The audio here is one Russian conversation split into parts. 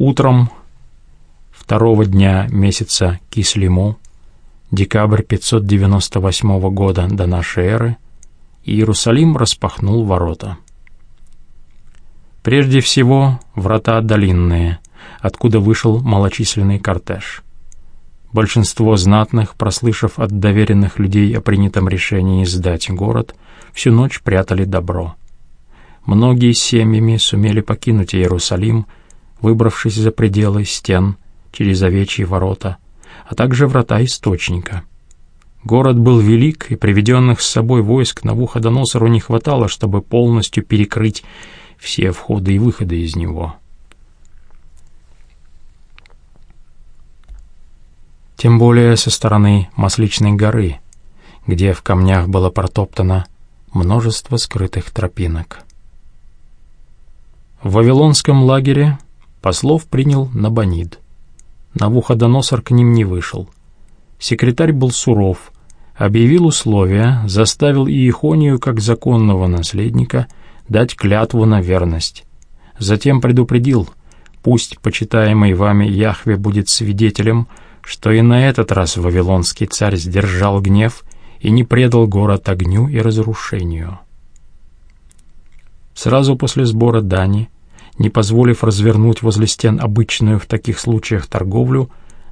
Утром второго дня месяца Кислиму, декабрь 598 года до нашей эры, Иерусалим распахнул ворота. Прежде всего, врата долинные, откуда вышел малочисленный кортеж. Большинство знатных, прослышав от доверенных людей о принятом решении сдать город, всю ночь прятали добро. Многие семьями сумели покинуть Иерусалим, выбравшись за пределы стен через овечьи ворота, а также врата Источника. Город был велик, и приведенных с собой войск Навуходоносору не хватало, чтобы полностью перекрыть все входы и выходы из него. Тем более со стороны Масличной горы, где в камнях было протоптано множество скрытых тропинок. В Вавилонском лагере послов принял Набонид. Навуходоносор к ним не вышел. Секретарь был суров, объявил условия, заставил Иехонию, как законного наследника, дать клятву на верность. Затем предупредил, пусть почитаемый вами Яхве будет свидетелем, что и на этот раз вавилонский царь сдержал гнев и не предал город огню и разрушению. Сразу после сбора дани, не позволив развернуть возле стен обычную в таких случаях торговлю,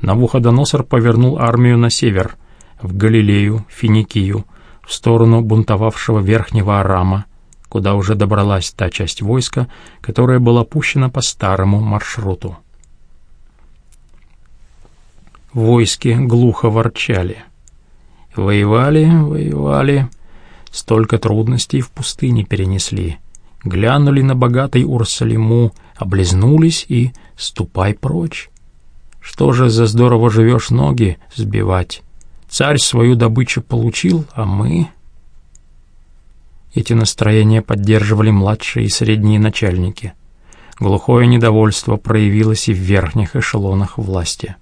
Навуходоносор повернул армию на север, в Галилею, Финикию, в сторону бунтовавшего Верхнего Арама, куда уже добралась та часть войска, которая была пущена по старому маршруту. Войски глухо ворчали. Воевали, воевали, столько трудностей в пустыне перенесли — глянули на богатый Урсалиму, облизнулись и ступай прочь. Что же за здорово живешь ноги сбивать? Царь свою добычу получил, а мы... Эти настроения поддерживали младшие и средние начальники. Глухое недовольство проявилось и в верхних эшелонах власти.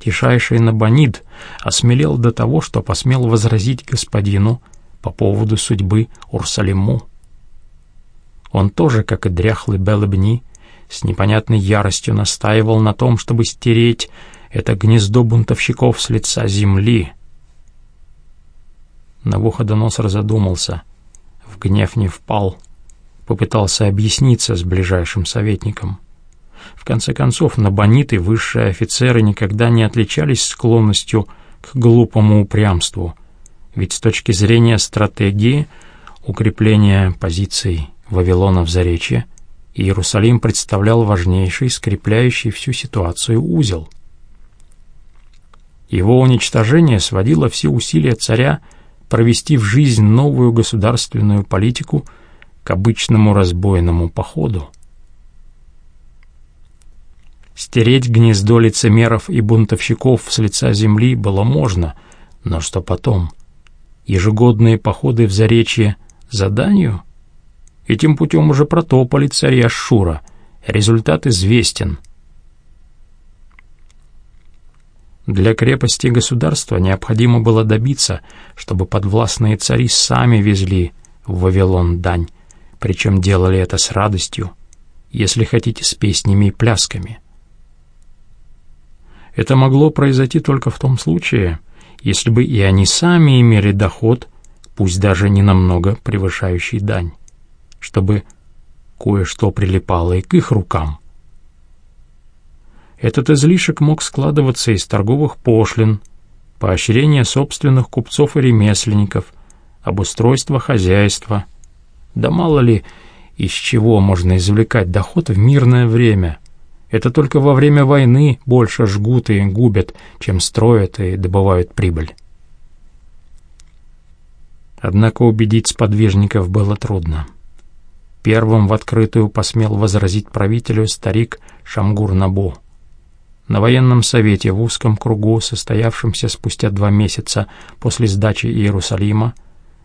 Тишайший Набонид осмелел до того, что посмел возразить господину по поводу судьбы Урсалиму. Он тоже, как и дряхлый Белебни, с непонятной яростью настаивал на том, чтобы стереть это гнездо бунтовщиков с лица земли. Навуходоносор задумался, в гнев не впал, попытался объясниться с ближайшим советником. В конце концов, набониты, высшие офицеры никогда не отличались склонностью к глупому упрямству, ведь с точки зрения стратегии укрепления позиций Вавилона в Заречье, Иерусалим представлял важнейший, скрепляющий всю ситуацию узел. Его уничтожение сводило все усилия царя провести в жизнь новую государственную политику к обычному разбойному походу. Стереть гнездо лицемеров и бунтовщиков с лица земли было можно, но что потом? Ежегодные походы в Заречье заданию — Этим путем уже протопали царь Ашура. Результат известен. Для крепости государства необходимо было добиться, чтобы подвластные цари сами везли в Вавилон дань, причем делали это с радостью, если хотите, с песнями и плясками. Это могло произойти только в том случае, если бы и они сами имели доход, пусть даже не намного превышающий дань чтобы кое-что прилипало и к их рукам. Этот излишек мог складываться из торговых пошлин, поощрения собственных купцов и ремесленников, обустройства хозяйства. Да мало ли, из чего можно извлекать доход в мирное время. Это только во время войны больше жгут и губят, чем строят и добывают прибыль. Однако убедить сподвижников было трудно. Первым в открытую посмел возразить правителю старик Шамгур-Набу. На военном совете в узком кругу, состоявшемся спустя два месяца после сдачи Иерусалима,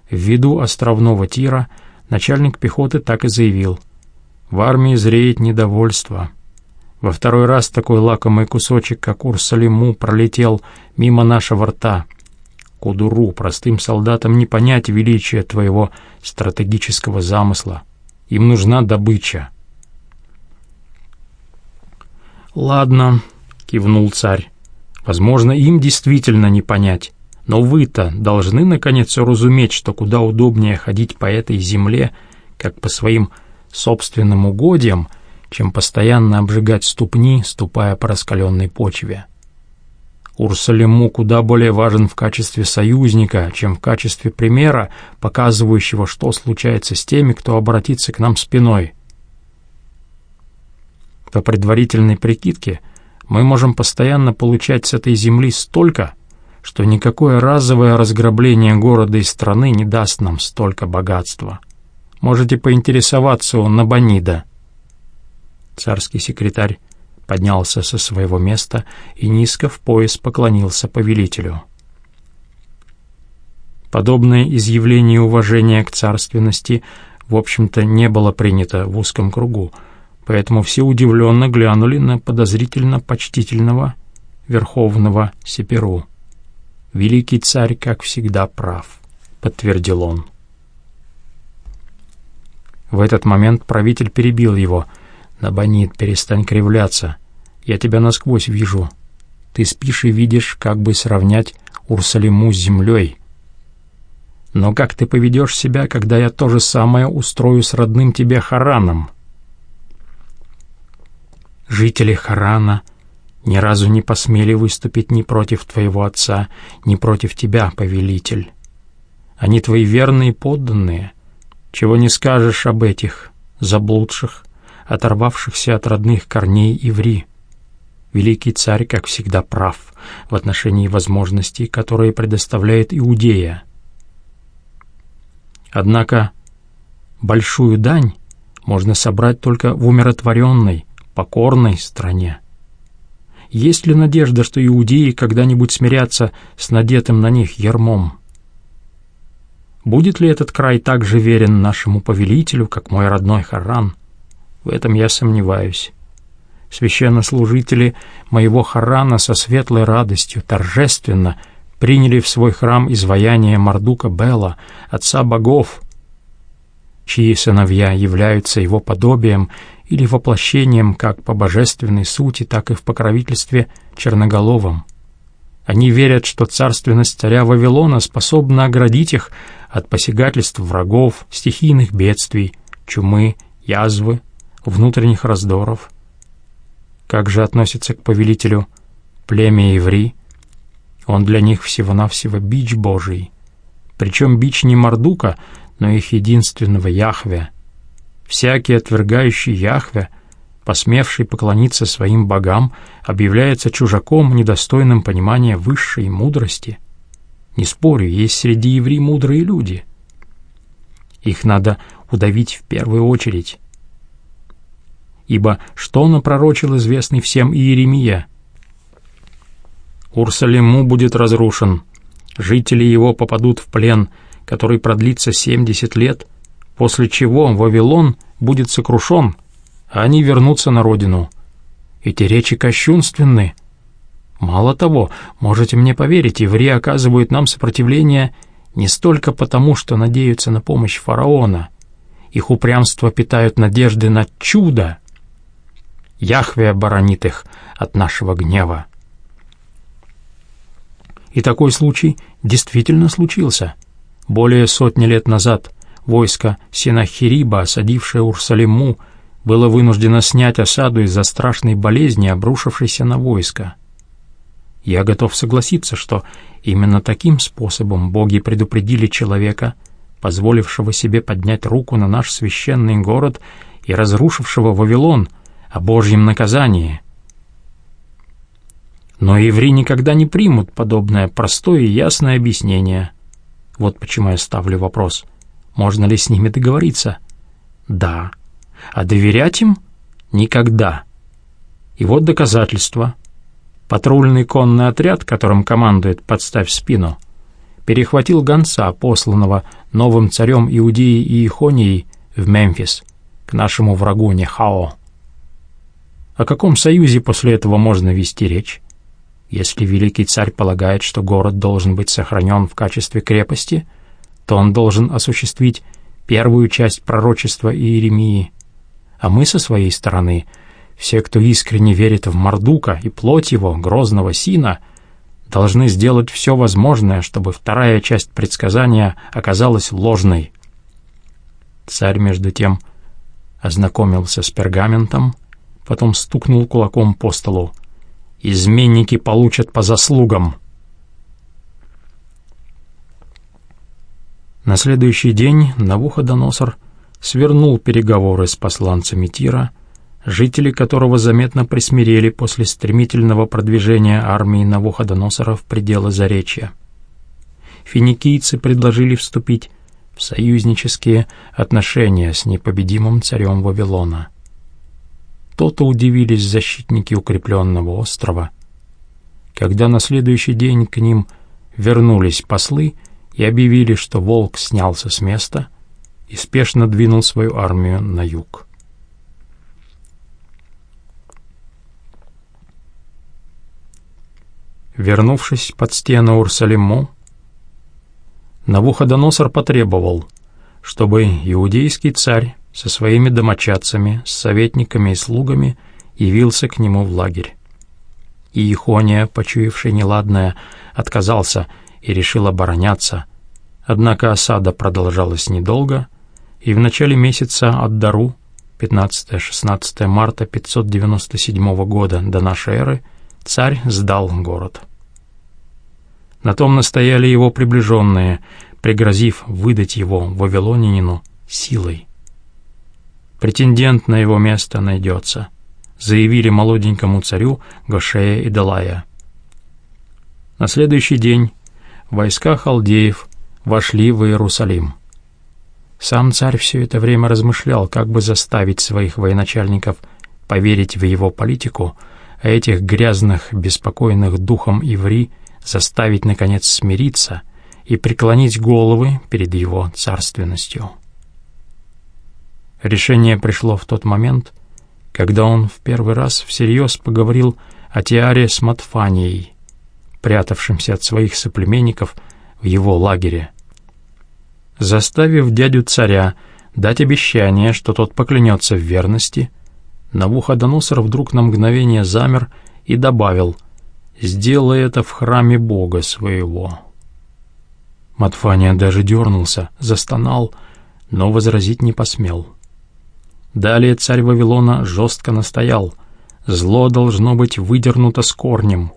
ввиду островного тира, начальник пехоты так и заявил. В армии зреет недовольство. Во второй раз такой лакомый кусочек, как Урсалиму, пролетел мимо нашего рта. Кудуру, простым солдатам не понять величия твоего стратегического замысла. Им нужна добыча. «Ладно», — кивнул царь. «Возможно, им действительно не понять. Но вы-то должны наконец уразуметь, что куда удобнее ходить по этой земле, как по своим собственным угодьям, чем постоянно обжигать ступни, ступая по раскаленной почве. Урсалиму куда более важен в качестве союзника, чем в качестве примера, показывающего, что случается с теми, кто обратится к нам спиной. По предварительной прикидке мы можем постоянно получать с этой земли столько, что никакое разовое разграбление города и страны не даст нам столько богатства. Можете поинтересоваться у Набанида». Царский секретарь поднялся со своего места и низко в пояс поклонился повелителю. Подобное изъявление уважения к царственности, в общем-то, не было принято в узком кругу, поэтому все удивленно глянули на подозрительно почтительного верховного Сеперу. «Великий царь, как всегда, прав», — подтвердил он. В этот момент правитель перебил его. «Набонит, перестань кривляться. Я тебя насквозь вижу. Ты спишь и видишь, как бы сравнять Урсалиму с землей. Но как ты поведешь себя, когда я то же самое устрою с родным тебе Хараном?» Жители Харана — ни разу не посмели выступить ни против твоего отца, ни против тебя, повелитель. Они твои верные подданные. Чего не скажешь об этих, заблудших, оторвавшихся от родных корней иври. Великий царь, как всегда, прав в отношении возможностей, которые предоставляет Иудея. Однако большую дань можно собрать только в умиротворенной, покорной стране. Есть ли надежда, что иудеи когда-нибудь смирятся с надетым на них ермом? Будет ли этот край так же верен нашему повелителю, как мой родной Харан? В этом я сомневаюсь. Священнослужители моего Харана со светлой радостью, торжественно приняли в свой храм изваяние Мардука Бела, отца богов, чьи сыновья являются его подобием или воплощением как по божественной сути, так и в покровительстве черноголовом. Они верят, что царственность царя Вавилона способна оградить их от посягательств врагов, стихийных бедствий, чумы, язвы, внутренних раздоров. Как же относится к повелителю племя Иври? Он для них всего-навсего бич Божий. Причем бич не Мардука, но их единственного Яхве — Всякий, отвергающий Яхве, посмевший поклониться своим богам, объявляется чужаком, недостойным понимания высшей мудрости. Не спорю, есть среди еврей мудрые люди. Их надо удавить в первую очередь. Ибо что напророчил известный всем Иеремия? Урсалиму будет разрушен, жители его попадут в плен, который продлится семьдесят лет — после чего Вавилон будет сокрушен, а они вернутся на родину. Эти речи кощунственны. Мало того, можете мне поверить, евреи оказывают нам сопротивление не столько потому, что надеются на помощь фараона. Их упрямство питают надежды на чудо. Яхве оборонит их от нашего гнева. И такой случай действительно случился. Более сотни лет назад Войско Синахириба, осадившее Урсалиму, было вынуждено снять осаду из-за страшной болезни, обрушившейся на войско. Я готов согласиться, что именно таким способом боги предупредили человека, позволившего себе поднять руку на наш священный город и разрушившего Вавилон, о Божьем наказании. Но евреи никогда не примут подобное простое и ясное объяснение. Вот почему я ставлю вопрос — можно ли с ними договориться? Да. А доверять им? Никогда. И вот доказательство. Патрульный конный отряд, которым командует «Подставь спину», перехватил гонца, посланного новым царем Иудеи и Ихонией в Мемфис, к нашему врагу Нехао. О каком союзе после этого можно вести речь? Если великий царь полагает, что город должен быть сохранен в качестве крепости, то он должен осуществить первую часть пророчества Иеремии, а мы со своей стороны все, кто искренне верит в Мардука и плоть его, грозного сина, должны сделать все возможное, чтобы вторая часть предсказания оказалась ложной. Царь, между тем, ознакомился с пергаментом, потом стукнул кулаком по столу. «Изменники получат по заслугам!» На следующий день Навуходоносор свернул переговоры с посланцами Тира, жители которого заметно присмирели после стремительного продвижения армии Навуходоносора в пределы Заречья. Финикийцы предложили вступить в союзнические отношения с непобедимым царем Вавилона. То-то удивились защитники укрепленного острова, когда на следующий день к ним вернулись послы и объявили, что волк снялся с места и спешно двинул свою армию на юг. Вернувшись под стену Урсалиму, Навуходоносор потребовал, чтобы иудейский царь со своими домочадцами, с советниками и слугами явился к нему в лагерь. И Ихония, почуявший неладное, отказался и решил обороняться. Однако осада продолжалась недолго, и в начале месяца от Дару, 15-16 марта 597 года до нашей эры, царь сдал город. На том настояли его приближенные, пригрозив выдать его вавилонянину силой. «Претендент на его место найдется», — заявили молоденькому царю Гошея и Далая. На следующий день войска халдеев вошли в Иерусалим. Сам царь все это время размышлял, как бы заставить своих военачальников поверить в его политику, а этих грязных, беспокойных духом иври заставить, наконец, смириться и преклонить головы перед его царственностью. Решение пришло в тот момент, когда он в первый раз всерьез поговорил о Тиаре с Матфанией, прятавшимся от своих соплеменников в его лагере. Заставив дядю царя дать обещание, что тот поклянется в верности, Навуходоносор вдруг на мгновение замер и добавил «Сделай это в храме Бога своего». Матфания даже дернулся, застонал, но возразить не посмел. Далее царь Вавилона жестко настоял. Зло должно быть выдернуто с корнем,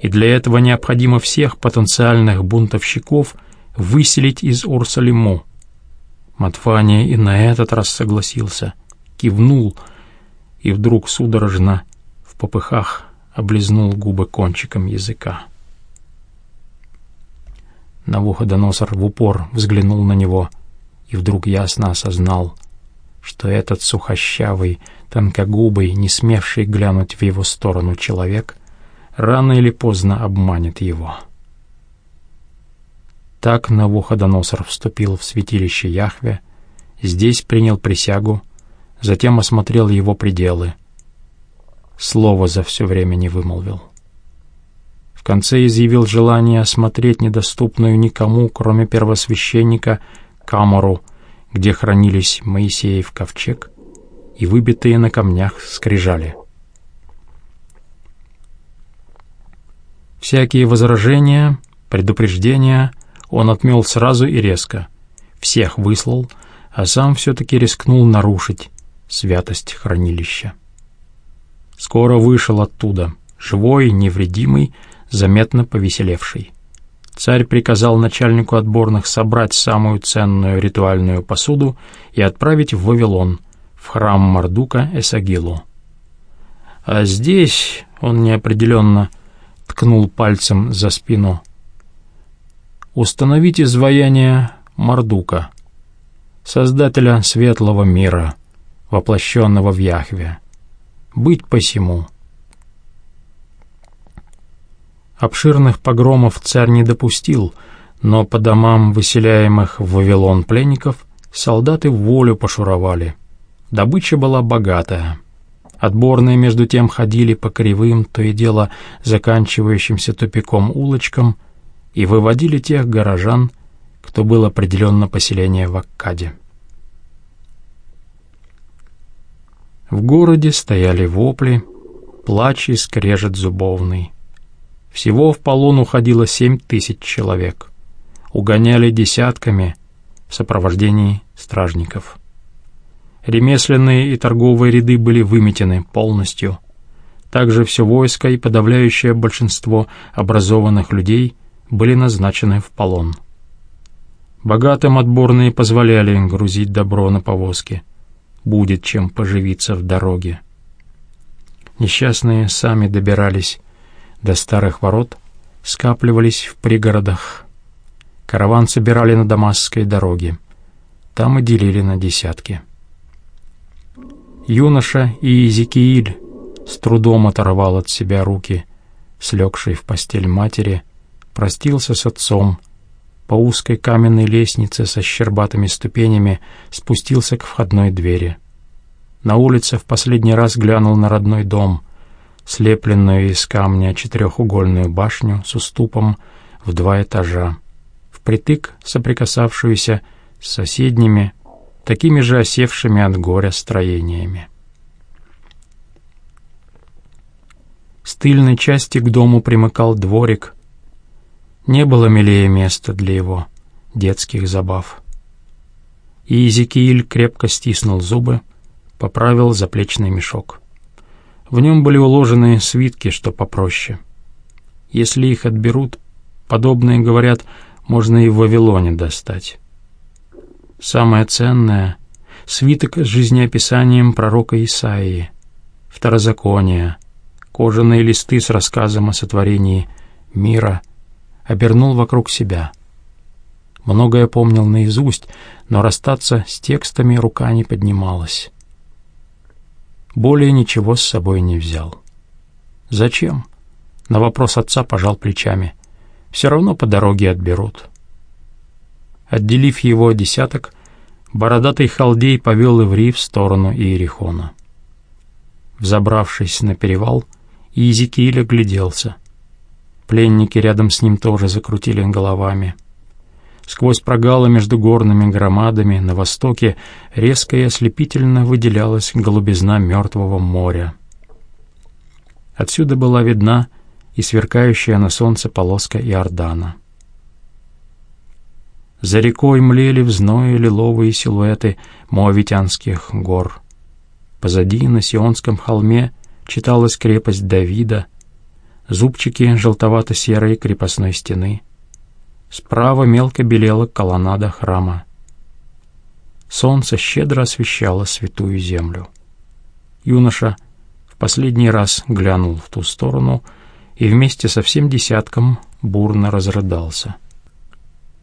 и для этого необходимо всех потенциальных бунтовщиков выселить из Урсалиму. Матфания и на этот раз согласился, кивнул и вдруг судорожно в попыхах облизнул губы кончиком языка. Навуходоносор в упор взглянул на него и вдруг ясно осознал, что этот сухощавый, тонкогубый, не смевший глянуть в его сторону человек рано или поздно обманет его. Так Навуходоносор вступил в святилище Яхве, здесь принял присягу, затем осмотрел его пределы. Слова за все время не вымолвил. В конце изъявил желание осмотреть недоступную никому, кроме первосвященника, камеру, где хранились Моисеев ковчег и выбитые на камнях скрижали. Всякие возражения, предупреждения он отмел сразу и резко. Всех выслал, а сам все-таки рискнул нарушить святость хранилища. Скоро вышел оттуда, живой, невредимый, заметно повеселевший. Царь приказал начальнику отборных собрать самую ценную ритуальную посуду и отправить в Вавилон, в храм Мардука Эсагилу. А здесь он неопределенно ткнул пальцем за спину. «Установить изваяние Мардука, создателя светлого мира, воплощенного в Яхве. Быть посему». Обширных погромов царь не допустил, но по домам выселяемых в Вавилон пленников солдаты волю пошуровали. Добыча была богатая. Отборные, между тем, ходили по кривым, то и дело заканчивающимся тупиком улочкам и выводили тех горожан, кто был определен на поселение в Аккаде. В городе стояли вопли, плач и скрежет зубовный. Всего в полон уходило семь тысяч человек. Угоняли десятками в сопровождении стражников. Ремесленные и торговые ряды были выметены полностью. Также все войско и подавляющее большинство образованных людей были назначены в полон. Богатым отборные позволяли грузить добро на повозки. Будет чем поживиться в дороге. Несчастные сами добирались до старых ворот, скапливались в пригородах. Караван собирали на Дамасской дороге. Там и делили на десятки. Юноша и Иезекииль с трудом оторвал от себя руки, слегший в постель матери, простился с отцом, по узкой каменной лестнице со щербатыми ступенями спустился к входной двери. На улице в последний раз глянул на родной дом, слепленную из камня четырехугольную башню с уступом в два этажа, впритык соприкасавшуюся с соседними, такими же осевшими от горя строениями. С тыльной части к дому примыкал дворик. Не было милее места для его детских забав. И Иезекииль крепко стиснул зубы, поправил заплечный мешок. В нем были уложены свитки, что попроще. Если их отберут, подобные, говорят, можно и в Вавилоне достать. Самое ценное — свиток с жизнеописанием пророка Исаии, второзакония, кожаные листы с рассказом о сотворении мира, обернул вокруг себя. Многое помнил наизусть, но расстаться с текстами рука не поднималась. Более ничего с собой не взял. Зачем? На вопрос отца пожал плечами. Все равно по дороге отберут. Отделив его десяток, бородатый халдей повел Иври в сторону Иерихона. Взобравшись на перевал, Иезекииль огляделся. Пленники рядом с ним тоже закрутили головами. Сквозь прогалы между горными громадами на востоке резко и ослепительно выделялась голубизна мертвого моря. Отсюда была видна и сверкающая на солнце полоска Иордана. За рекой млели в зное лиловые силуэты моавитянских гор. Позади, на Сионском холме, читалась крепость Давида, зубчики желтовато-серой крепостной стены. Справа мелко белела колоннада храма. Солнце щедро освещало святую землю. Юноша в последний раз глянул в ту сторону и вместе со всем десятком бурно разрыдался —